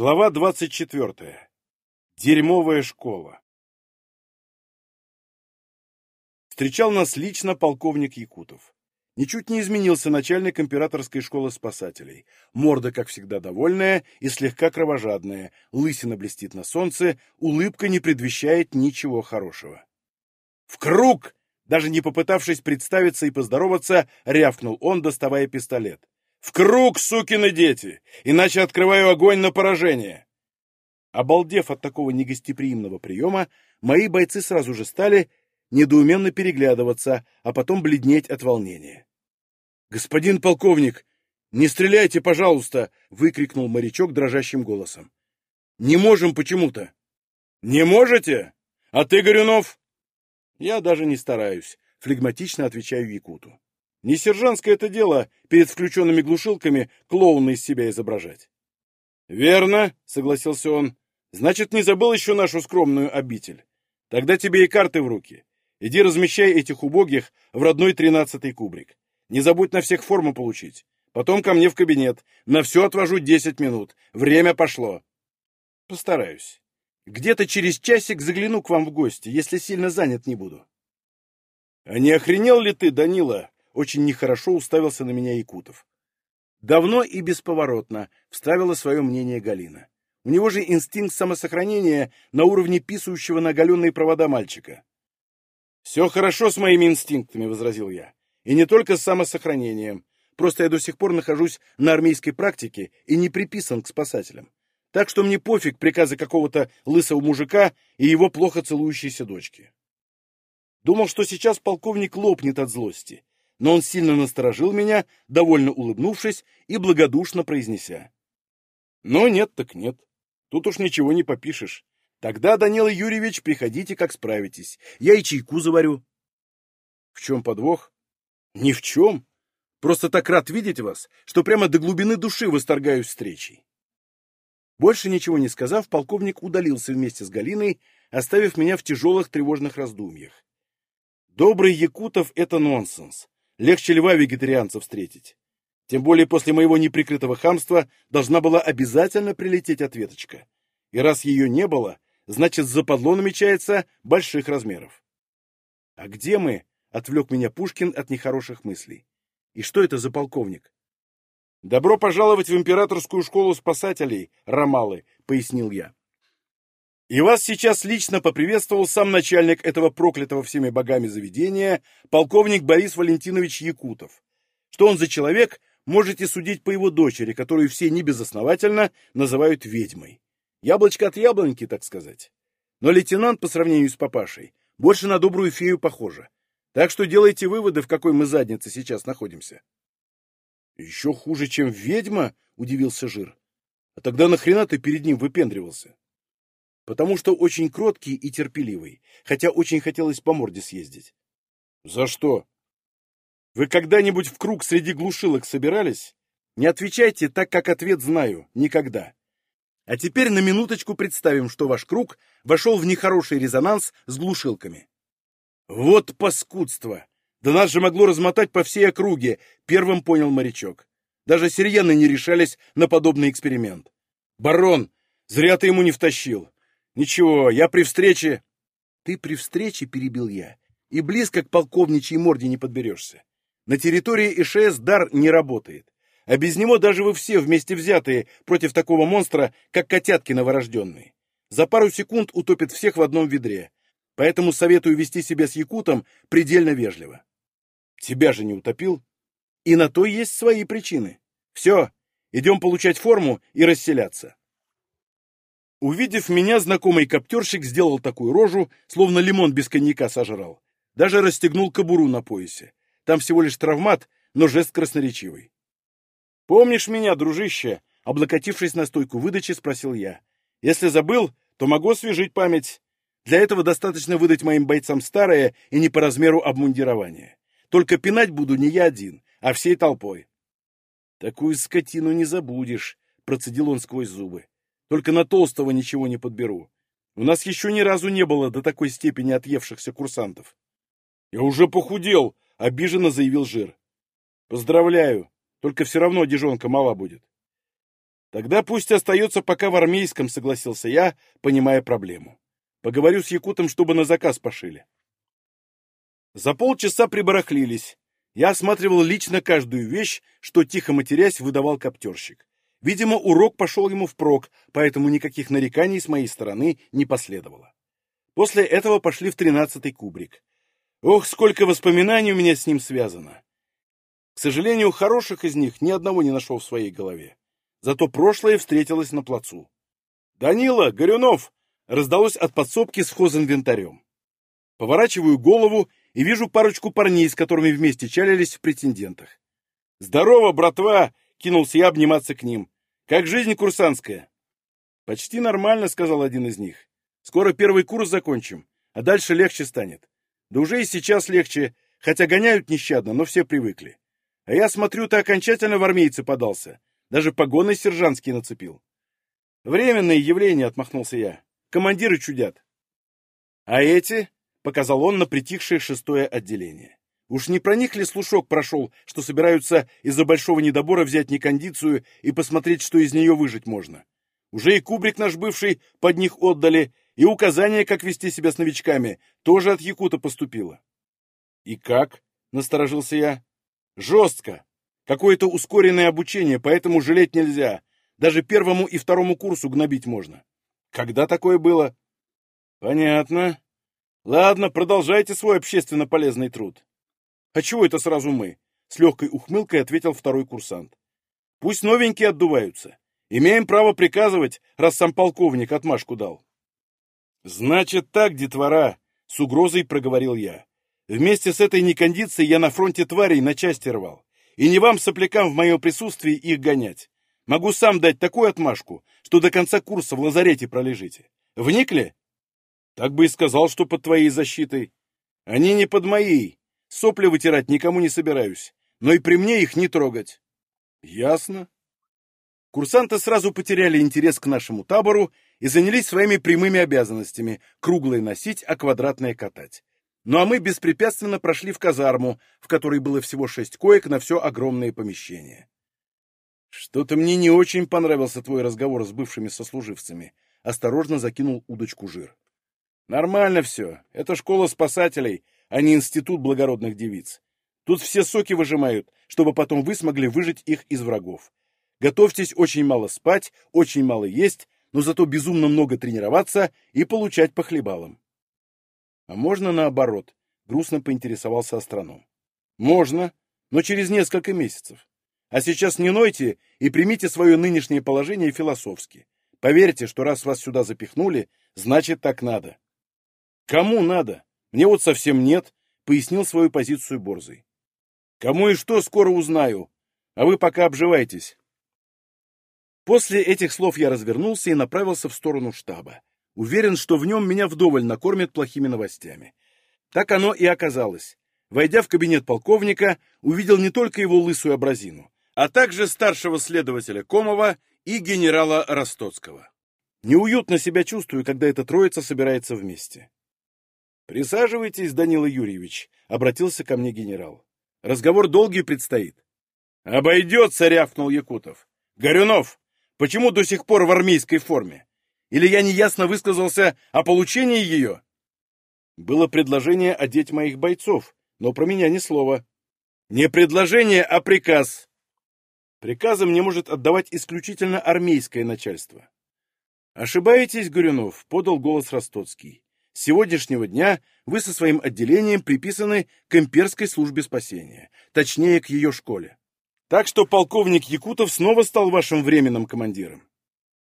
Глава 24. Дерьмовая школа. Встречал нас лично полковник Якутов. Ничуть не изменился начальник императорской школы спасателей. Морда, как всегда, довольная и слегка кровожадная, лысина блестит на солнце, улыбка не предвещает ничего хорошего. «В круг!» Даже не попытавшись представиться и поздороваться, рявкнул он, доставая пистолет. «В круг, сукины дети! Иначе открываю огонь на поражение!» Обалдев от такого негостеприимного приема, мои бойцы сразу же стали недоуменно переглядываться, а потом бледнеть от волнения. «Господин полковник, не стреляйте, пожалуйста!» — выкрикнул морячок дрожащим голосом. «Не можем почему-то». «Не можете? А ты, Горюнов?» «Я даже не стараюсь», — флегматично отвечаю Якуту. Не сержантское это дело перед включенными глушилками клоуна из себя изображать. «Верно», — согласился он. «Значит, не забыл еще нашу скромную обитель. Тогда тебе и карты в руки. Иди размещай этих убогих в родной тринадцатый кубрик. Не забудь на всех форму получить. Потом ко мне в кабинет. На все отвожу десять минут. Время пошло». «Постараюсь. Где-то через часик загляну к вам в гости, если сильно занят не буду». «А не охренел ли ты, Данила?» Очень нехорошо уставился на меня Якутов. Давно и бесповоротно вставила свое мнение Галина. У него же инстинкт самосохранения на уровне писающего на оголенные провода мальчика. «Все хорошо с моими инстинктами», — возразил я. «И не только с самосохранением. Просто я до сих пор нахожусь на армейской практике и не приписан к спасателям. Так что мне пофиг приказы какого-то лысого мужика и его плохо целующейся дочки». Думал, что сейчас полковник лопнет от злости, но он сильно насторожил меня, довольно улыбнувшись и благодушно произнеся. Но нет так нет. Тут уж ничего не попишешь. Тогда, Данила Юрьевич, приходите, как справитесь. Я и чайку заварю. В чем подвох? Ни в чем. Просто так рад видеть вас, что прямо до глубины души восторгаюсь встречей. Больше ничего не сказав, полковник удалился вместе с Галиной, оставив меня в тяжелых тревожных раздумьях. Добрый Якутов — это нонсенс. Легче льва вегетарианца встретить. Тем более после моего неприкрытого хамства должна была обязательно прилететь ответочка. И раз ее не было, значит, западло намечается больших размеров. «А где мы?» — отвлек меня Пушкин от нехороших мыслей. «И что это за полковник?» «Добро пожаловать в императорскую школу спасателей, Ромалы», — пояснил я. И вас сейчас лично поприветствовал сам начальник этого проклятого всеми богами заведения, полковник Борис Валентинович Якутов. Что он за человек, можете судить по его дочери, которую все небезосновательно называют ведьмой. Яблочко от яблоньки, так сказать. Но лейтенант, по сравнению с папашей, больше на добрую фею похожа. Так что делайте выводы, в какой мы заднице сейчас находимся. Еще хуже, чем ведьма, удивился Жир. А тогда нахрена ты перед ним выпендривался? Потому что очень кроткий и терпеливый, хотя очень хотелось по морде съездить. За что? Вы когда-нибудь в круг среди глушилок собирались? Не отвечайте так, как ответ знаю. Никогда. А теперь на минуточку представим, что ваш круг вошел в нехороший резонанс с глушилками. Вот паскудство! Да нас же могло размотать по всей округе, первым понял морячок. Даже сирены не решались на подобный эксперимент. Барон, зря ты ему не втащил. Ничего, я при встрече... Ты при встрече, перебил я, и близко к полковничьей морде не подберешься. На территории ИШС дар не работает. А без него даже вы все вместе взятые против такого монстра, как котятки новорожденные. За пару секунд утопит всех в одном ведре. Поэтому советую вести себя с якутом предельно вежливо. Тебя же не утопил? И на то есть свои причины. Все, идем получать форму и расселяться. Увидев меня, знакомый коптерщик сделал такую рожу, словно лимон без коньяка сожрал. Даже расстегнул кобуру на поясе. Там всего лишь травмат, но жест красноречивый. «Помнишь меня, дружище?» Облокотившись на стойку выдачи, спросил я. «Если забыл, то могу освежить память. Для этого достаточно выдать моим бойцам старое и не по размеру обмундирование. Только пинать буду не я один, а всей толпой». «Такую скотину не забудешь», — процедил он сквозь зубы. Только на толстого ничего не подберу. У нас еще ни разу не было до такой степени отъевшихся курсантов. Я уже похудел, обиженно заявил Жир. Поздравляю, только все равно одежонка мала будет. Тогда пусть остается пока в армейском, согласился я, понимая проблему. Поговорю с Якутом, чтобы на заказ пошили. За полчаса прибарахлились. Я осматривал лично каждую вещь, что, тихо матерясь, выдавал коптерщик. Видимо, урок пошел ему впрок, поэтому никаких нареканий с моей стороны не последовало. После этого пошли в тринадцатый кубрик. Ох, сколько воспоминаний у меня с ним связано. К сожалению, хороших из них ни одного не нашел в своей голове. Зато прошлое встретилось на плацу. «Данила! Горюнов!» раздалось от подсобки с хозинвентарем. Поворачиваю голову и вижу парочку парней, с которыми вместе чалились в претендентах. «Здорово, братва!» — кинулся я обниматься к ним. «Как жизнь курсантская?» «Почти нормально», — сказал один из них. «Скоро первый курс закончим, а дальше легче станет. Да уже и сейчас легче, хотя гоняют нещадно, но все привыкли. А я смотрю, ты окончательно в армейцы подался. Даже погоны сержантские нацепил». «Временное явление», — отмахнулся я. «Командиры чудят». «А эти?» — показал он на притихшее шестое отделение. Уж не про них ли слушок прошел, что собираются из-за большого недобора взять некондицию и посмотреть, что из нее выжить можно? Уже и кубрик наш бывший под них отдали, и указание, как вести себя с новичками, тоже от Якута поступило. «И как?» — насторожился я. «Жестко. Какое-то ускоренное обучение, поэтому жалеть нельзя. Даже первому и второму курсу гнобить можно. Когда такое было?» «Понятно. Ладно, продолжайте свой общественно полезный труд. А чего это сразу мы? С легкой ухмылкой ответил второй курсант. Пусть новенькие отдуваются. Имеем право приказывать, раз сам полковник отмашку дал. Значит так, детвора, с угрозой проговорил я. Вместе с этой некондицией я на фронте тварей на части рвал. И не вам, соплякам, в моем присутствии их гонять. Могу сам дать такую отмашку, что до конца курса в лазарете пролежите. Вникли? Так бы и сказал, что под твоей защитой. Они не под моей. Сопли вытирать никому не собираюсь. Но и при мне их не трогать. Ясно. Курсанты сразу потеряли интерес к нашему табору и занялись своими прямыми обязанностями – круглое носить, а квадратное катать. Ну а мы беспрепятственно прошли в казарму, в которой было всего шесть коек на все огромное помещение. «Что-то мне не очень понравился твой разговор с бывшими сослуживцами», — осторожно закинул удочку жир. Нормально все. Это школа спасателей, а не институт благородных девиц. Тут все соки выжимают, чтобы потом вы смогли выжить их из врагов. Готовьтесь очень мало спать, очень мало есть, но зато безумно много тренироваться и получать по хлебалам. А можно наоборот? Грустно поинтересовался астроном. Можно, но через несколько месяцев. А сейчас не нойте и примите свое нынешнее положение философски. Поверьте, что раз вас сюда запихнули, значит так надо. «Кому надо? Мне вот совсем нет», — пояснил свою позицию Борзый. «Кому и что, скоро узнаю. А вы пока обживайтесь». После этих слов я развернулся и направился в сторону штаба. Уверен, что в нем меня вдоволь накормят плохими новостями. Так оно и оказалось. Войдя в кабинет полковника, увидел не только его лысую образину, а также старшего следователя Комова и генерала Ростоцкого. Неуютно себя чувствую, когда эта троица собирается вместе. «Присаживайтесь, Данила Юрьевич», — обратился ко мне генерал. «Разговор долгий предстоит». «Обойдется», — рявкнул Якутов. «Горюнов, почему до сих пор в армейской форме? Или я неясно высказался о получении ее?» Было предложение одеть моих бойцов, но про меня ни слова. «Не предложение, а приказ». Приказы мне может отдавать исключительно армейское начальство. «Ошибаетесь, Горюнов», — подал голос Ростоцкий. С сегодняшнего дня вы со своим отделением приписаны к имперской службе спасения, точнее, к ее школе. Так что полковник Якутов снова стал вашим временным командиром.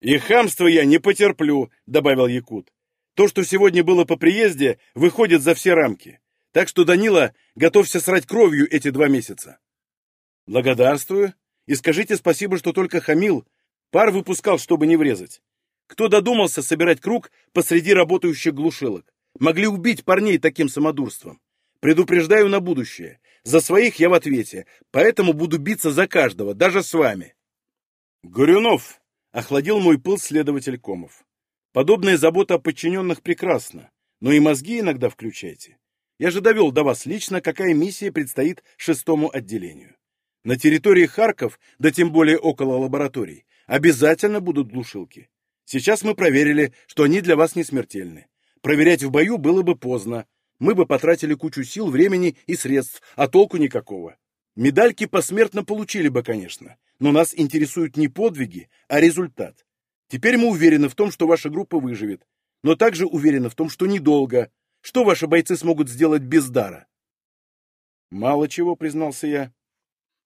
«И хамство я не потерплю», — добавил Якут. «То, что сегодня было по приезде, выходит за все рамки. Так что, Данила, готовься срать кровью эти два месяца». «Благодарствую. И скажите спасибо, что только хамил. Пар выпускал, чтобы не врезать. Кто додумался собирать круг посреди работающих глушилок? Могли убить парней таким самодурством. Предупреждаю на будущее. За своих я в ответе, поэтому буду биться за каждого, даже с вами. Горюнов, — охладил мой пыл следователь Комов. Подобная забота о подчиненных прекрасна, но и мозги иногда включайте. Я же довел до вас лично, какая миссия предстоит шестому отделению. На территории Харков, да тем более около лабораторий, обязательно будут глушилки. Сейчас мы проверили, что они для вас не смертельны. Проверять в бою было бы поздно. Мы бы потратили кучу сил, времени и средств, а толку никакого. Медальки посмертно получили бы, конечно, но нас интересуют не подвиги, а результат. Теперь мы уверены в том, что ваша группа выживет, но также уверены в том, что недолго. Что ваши бойцы смогут сделать без дара? Мало чего, признался я.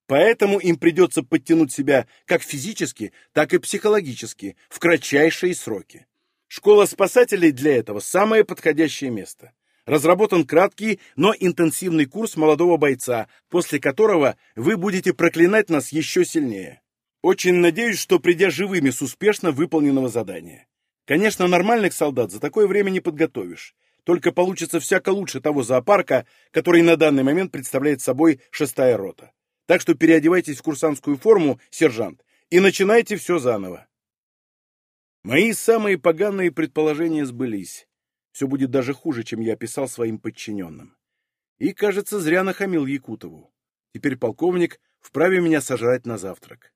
Поэтому им придется подтянуть себя как физически, так и психологически в кратчайшие сроки. Школа спасателей для этого самое подходящее место. Разработан краткий, но интенсивный курс молодого бойца, после которого вы будете проклинать нас еще сильнее. Очень надеюсь, что придя живыми с успешно выполненного задания. Конечно, нормальных солдат за такое время не подготовишь. Только получится всяко лучше того зоопарка, который на данный момент представляет собой шестая рота. Так что переодевайтесь в курсантскую форму, сержант, и начинайте все заново. Мои самые поганые предположения сбылись. Все будет даже хуже, чем я описал своим подчиненным. И, кажется, зря нахамил Якутову. Теперь полковник вправе меня сожрать на завтрак.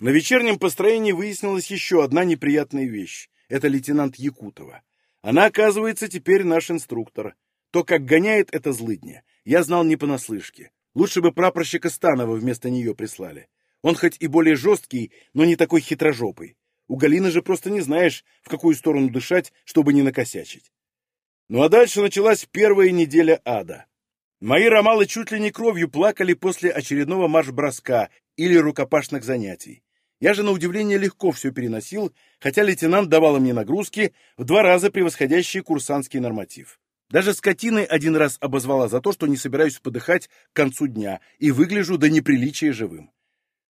На вечернем построении выяснилась еще одна неприятная вещь. Это лейтенант Якутова. Она, оказывается, теперь наш инструктор. То, как гоняет это злыдня, я знал не понаслышке. Лучше бы прапорщика Станова вместо нее прислали. Он хоть и более жесткий, но не такой хитрожопый. У Галины же просто не знаешь, в какую сторону дышать, чтобы не накосячить. Ну а дальше началась первая неделя ада. Мои ромалы чуть ли не кровью плакали после очередного марш-броска или рукопашных занятий. Я же, на удивление, легко все переносил, хотя лейтенант давал мне нагрузки, в два раза превосходящие курсантский норматив. Даже скотиной один раз обозвала за то, что не собираюсь подыхать к концу дня и выгляжу до неприличия живым.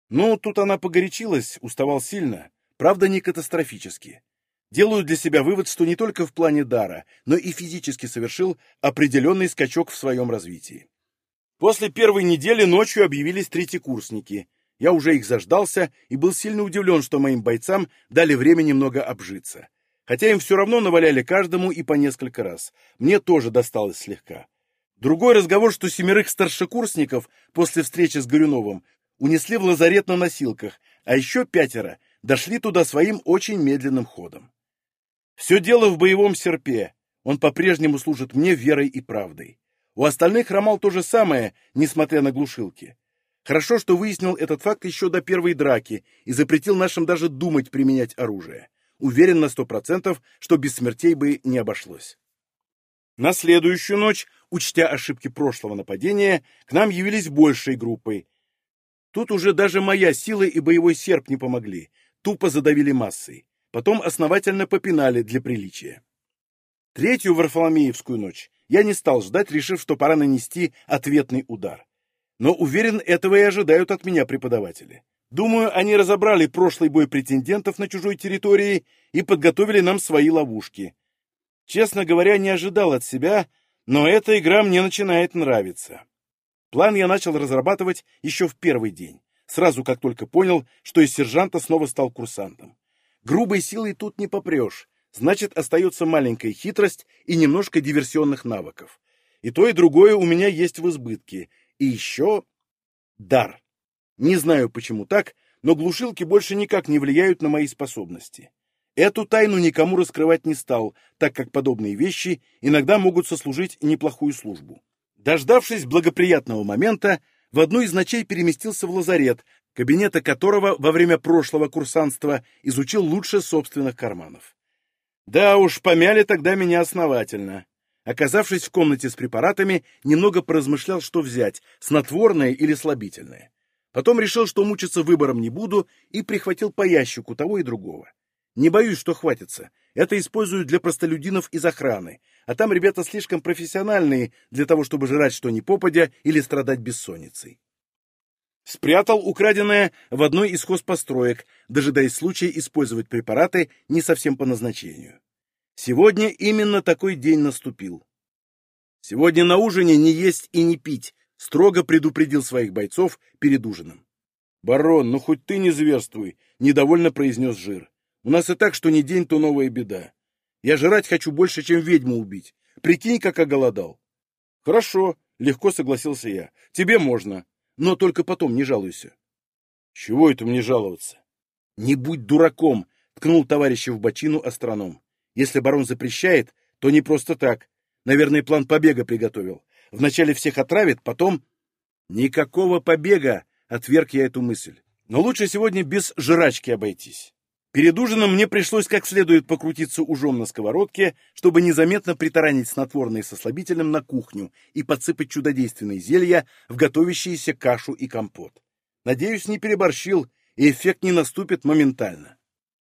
Ну, тут она погорячилась, уставал сильно, правда, не катастрофически. Делаю для себя вывод, что не только в плане дара, но и физически совершил определенный скачок в своем развитии. После первой недели ночью объявились третьекурсники. Я уже их заждался и был сильно удивлен, что моим бойцам дали время немного обжиться. Хотя им все равно наваляли каждому и по несколько раз. Мне тоже досталось слегка. Другой разговор, что семерых старшекурсников после встречи с Горюновым унесли в лазарет на носилках, а еще пятеро дошли туда своим очень медленным ходом. Все дело в боевом серпе. Он по-прежнему служит мне верой и правдой. У остальных хромал то же самое, несмотря на глушилки. Хорошо, что выяснил этот факт еще до первой драки и запретил нашим даже думать применять оружие. Уверен на сто процентов, что без смертей бы не обошлось. На следующую ночь, учтя ошибки прошлого нападения, к нам явились большей группой. Тут уже даже моя сила и боевой серп не помогли, тупо задавили массой. Потом основательно попинали для приличия. Третью Варфоломеевскую ночь я не стал ждать, решив, что пора нанести ответный удар. Но уверен, этого и ожидают от меня преподаватели. Думаю, они разобрали прошлый бой претендентов на чужой территории и подготовили нам свои ловушки. Честно говоря, не ожидал от себя, но эта игра мне начинает нравиться. План я начал разрабатывать еще в первый день, сразу как только понял, что из сержанта снова стал курсантом. Грубой силой тут не попрешь, значит, остается маленькая хитрость и немножко диверсионных навыков. И то, и другое у меня есть в избытке — и еще дар. Не знаю, почему так, но глушилки больше никак не влияют на мои способности. Эту тайну никому раскрывать не стал, так как подобные вещи иногда могут сослужить неплохую службу. Дождавшись благоприятного момента, в одну из ночей переместился в лазарет, кабинета которого во время прошлого курсантства изучил лучше собственных карманов. Да уж, помяли тогда меня основательно. Оказавшись в комнате с препаратами, немного поразмышлял, что взять, снотворное или слабительное. Потом решил, что мучиться выбором не буду, и прихватил по ящику того и другого. Не боюсь, что хватится. Это используют для простолюдинов из охраны, а там ребята слишком профессиональные для того, чтобы жрать что ни попадя или страдать бессонницей. Спрятал украденное в одной из хозпостроек, дожидаясь случая использовать препараты не совсем по назначению. Сегодня именно такой день наступил. Сегодня на ужине не есть и не пить, строго предупредил своих бойцов перед ужином. «Барон, ну хоть ты не зверствуй», — недовольно произнес Жир. «У нас и так, что не день, то новая беда. Я жрать хочу больше, чем ведьму убить. Прикинь, как оголодал». «Хорошо», — легко согласился я. «Тебе можно. но только потом не жалуйся. Чего это мне жаловаться? Не будь дураком, ткнул товарища в бочину астроном. Если барон запрещает, то не просто так. Наверное, план побега приготовил. Вначале всех отравит, потом... Никакого побега, отверг я эту мысль. Но лучше сегодня без жрачки обойтись. Перед ужином мне пришлось как следует покрутиться ужом на сковородке, чтобы незаметно притаранить снотворное со слабительным на кухню и подсыпать чудодейственные зелья в готовящиеся кашу и компот. Надеюсь, не переборщил, и эффект не наступит моментально.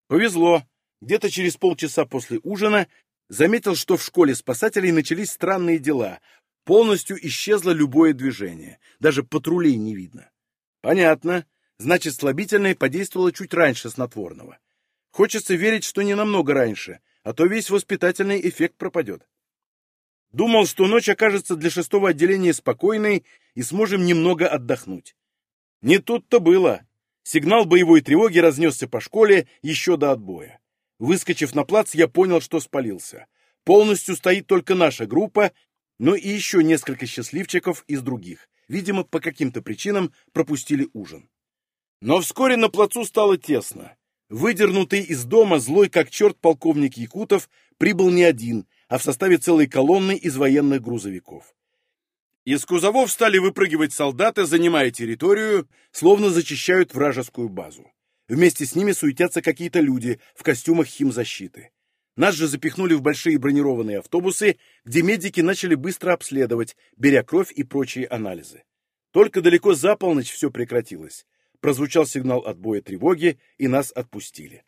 Повезло. Где-то через полчаса после ужина заметил, что в школе спасателей начались странные дела. Полностью исчезло любое движение. Даже патрулей не видно. Понятно. Значит, слабительное подействовало чуть раньше снотворного. Хочется верить, что не намного раньше, а то весь воспитательный эффект пропадет. Думал, что ночь окажется для шестого отделения спокойной и сможем немного отдохнуть. Не тут-то было. Сигнал боевой тревоги разнесся по школе еще до отбоя. Выскочив на плац, я понял, что спалился. Полностью стоит только наша группа, но и еще несколько счастливчиков из других. Видимо, по каким-то причинам пропустили ужин. Но вскоре на плацу стало тесно. Выдернутый из дома злой как черт полковник Якутов прибыл не один, а в составе целой колонны из военных грузовиков. Из кузовов стали выпрыгивать солдаты, занимая территорию, словно зачищают вражескую базу. Вместе с ними суетятся какие-то люди в костюмах химзащиты. Нас же запихнули в большие бронированные автобусы, где медики начали быстро обследовать, беря кровь и прочие анализы. Только далеко за полночь все прекратилось. Прозвучал сигнал отбоя тревоги, и нас отпустили.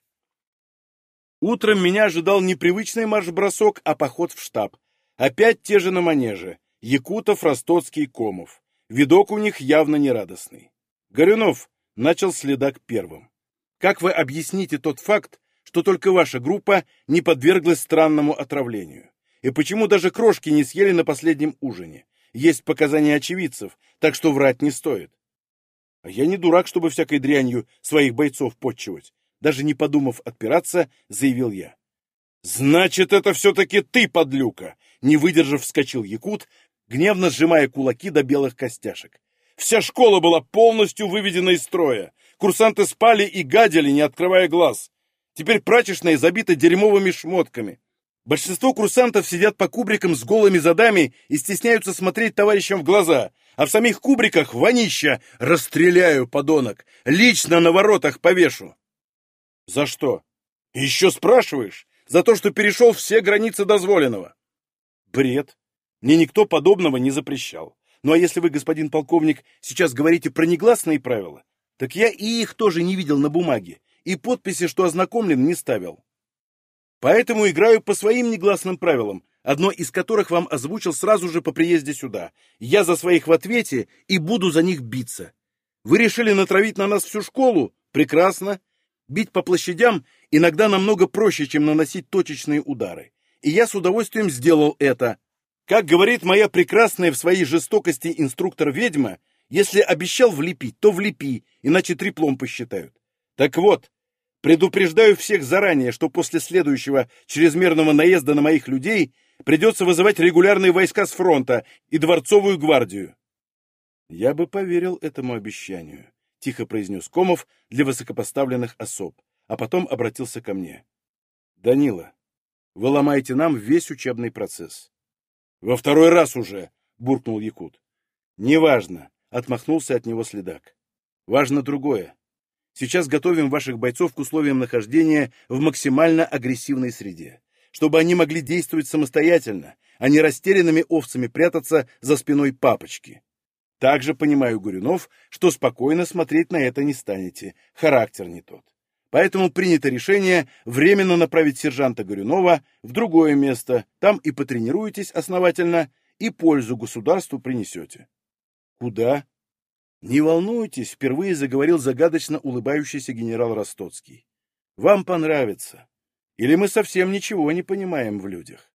Утром меня ожидал непривычный марш-бросок, а поход в штаб. Опять те же на манеже. Якутов, Ростоцкий, Комов. Видок у них явно нерадостный. Горюнов начал следак первым. Как вы объясните тот факт, что только ваша группа не подверглась странному отравлению? И почему даже крошки не съели на последнем ужине? Есть показания очевидцев, так что врать не стоит. А я не дурак, чтобы всякой дрянью своих бойцов подчивать. Даже не подумав отпираться, заявил я. «Значит, это все-таки ты, подлюка!» Не выдержав, вскочил Якут, гневно сжимая кулаки до белых костяшек. Вся школа была полностью выведена из строя. Курсанты спали и гадили, не открывая глаз. Теперь прачечная забита дерьмовыми шмотками. Большинство курсантов сидят по кубрикам с голыми задами и стесняются смотреть товарищам в глаза, а в самих кубриках вонища расстреляю, подонок, лично на воротах повешу. За что? Еще спрашиваешь? За то, что перешел все границы дозволенного. Бред. Мне никто подобного не запрещал. Ну а если вы, господин полковник, сейчас говорите про негласные правила, так я и их тоже не видел на бумаге, и подписи, что ознакомлен, не ставил. Поэтому играю по своим негласным правилам, одно из которых вам озвучил сразу же по приезде сюда. Я за своих в ответе и буду за них биться. Вы решили натравить на нас всю школу? Прекрасно. Бить по площадям иногда намного проще, чем наносить точечные удары. И я с удовольствием сделал это, как говорит моя прекрасная в своей жестокости инструктор-ведьма, если обещал влепить, то влепи, иначе триплом посчитают. Так вот, предупреждаю всех заранее, что после следующего чрезмерного наезда на моих людей придется вызывать регулярные войска с фронта и дворцовую гвардию. Я бы поверил этому обещанию, тихо произнес Комов для высокопоставленных особ, а потом обратился ко мне. Данила, вы ломаете нам весь учебный процесс. Во второй раз уже, буркнул Якут. Неважно, отмахнулся от него следак. Важно другое. Сейчас готовим ваших бойцов к условиям нахождения в максимально агрессивной среде, чтобы они могли действовать самостоятельно, а не растерянными овцами прятаться за спиной папочки. Также понимаю, Гурюнов, что спокойно смотреть на это не станете, характер не тот. Поэтому принято решение временно направить сержанта Горюнова в другое место, там и потренируетесь основательно, и пользу государству принесете. Куда? Не волнуйтесь, впервые заговорил загадочно улыбающийся генерал Ростоцкий. Вам понравится. Или мы совсем ничего не понимаем в людях.